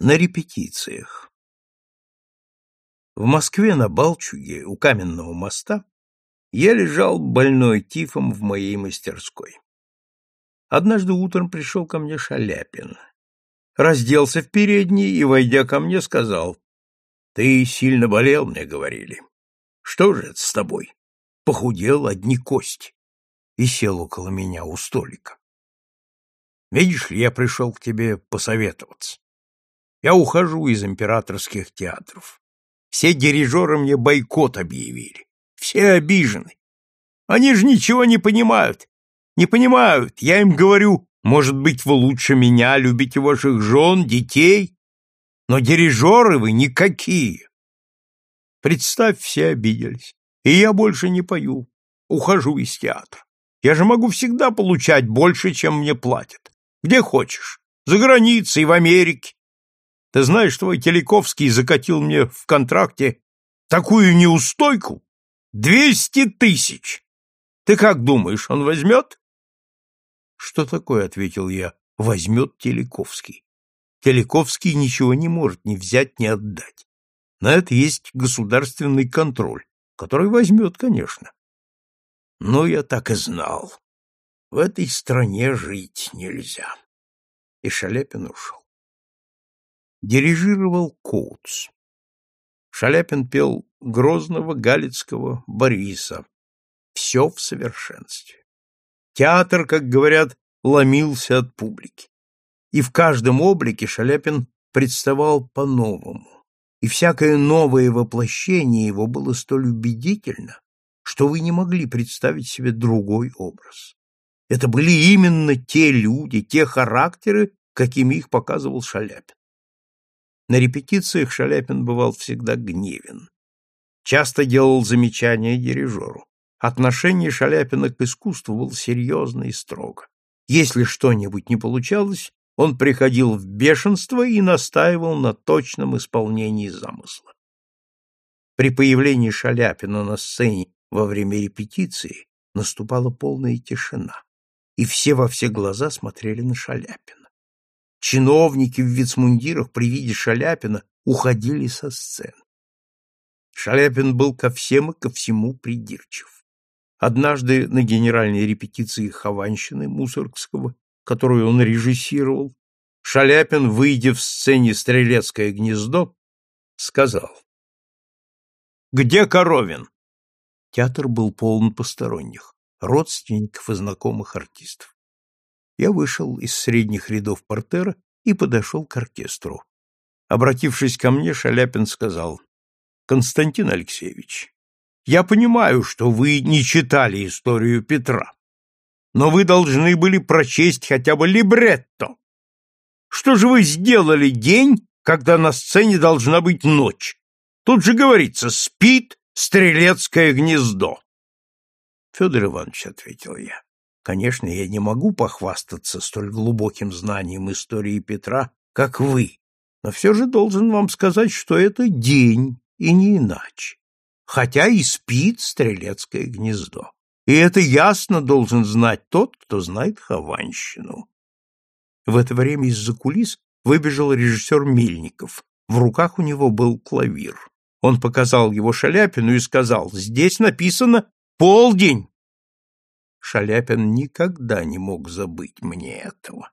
На репетициях. В Москве на Балчуге у каменного моста я лежал больной тифом в моей мастерской. Однажды утром пришел ко мне Шаляпин. Разделся в передней и, войдя ко мне, сказал, «Ты сильно болел, мне говорили. Что же это с тобой? Похудел одни кости». И сел около меня у столика. «Видишь ли, я пришел к тебе посоветоваться. Я ухожу из императорских театров. Все дирижеры мне бойкот объявили. Все обижены. Они же ничего не понимают. Не понимают. Я им говорю, может быть, вы лучше меня любите ваших жен, детей, но дирижеры вы никакие. Представь, все обиделись. И я больше не пою. Ухожу из театра. Я же могу всегда получать больше, чем мне платят. Где хочешь. За границей, в Америке. Ты знаешь, твой Телековский закатил мне в контракте такую неустойку? Двести тысяч! Ты как думаешь, он возьмет? Что такое, ответил я, возьмет Телековский. Телековский ничего не может ни взять, ни отдать. На это есть государственный контроль, который возьмет, конечно. Но я так и знал. В этой стране жить нельзя. И Шаляпин ушел дирижировал Коутс. Шаляпин пел Грозного, Галицкого, Бориса. Все в совершенстве. Театр, как говорят, ломился от публики. И в каждом облике Шаляпин представал по-новому. И всякое новое воплощение его было столь убедительно, что вы не могли представить себе другой образ. Это были именно те люди, те характеры, какими их показывал Шаляпин. На репетициях Шаляпин бывал всегда гневен. Часто делал замечания дирижеру. Отношение Шаляпина к искусству было серьезно и строго. Если что-нибудь не получалось, он приходил в бешенство и настаивал на точном исполнении замысла. При появлении Шаляпина на сцене во время репетиции наступала полная тишина, и все во все глаза смотрели на Шаляпина. Чиновники в вицмундирах при виде Шаляпина уходили со сцены. Шаляпин был ко всем и ко всему придирчив. Однажды на генеральной репетиции Хованщины Мусоргского, которую он режиссировал, Шаляпин, выйдя в сцене «Стрелецкое гнездо», сказал «Где Коровин?» Театр был полон посторонних, родственников и знакомых артистов. Я вышел из средних рядов портера и подошел к оркестру. Обратившись ко мне, Шаляпин сказал, «Константин Алексеевич, я понимаю, что вы не читали историю Петра, но вы должны были прочесть хотя бы либретто. Что же вы сделали день, когда на сцене должна быть ночь? Тут же говорится «спит стрелецкое гнездо». Федор Иванович, — ответил я, Конечно, я не могу похвастаться столь глубоким знанием истории Петра, как вы, но все же должен вам сказать, что это день, и не иначе. Хотя и спит стрелецкое гнездо. И это ясно должен знать тот, кто знает Хованщину. В это время из-за кулис выбежал режиссер Мельников. В руках у него был клавир. Он показал его Шаляпину и сказал, «Здесь написано «полдень». Шаляпин никогда не мог забыть мне этого.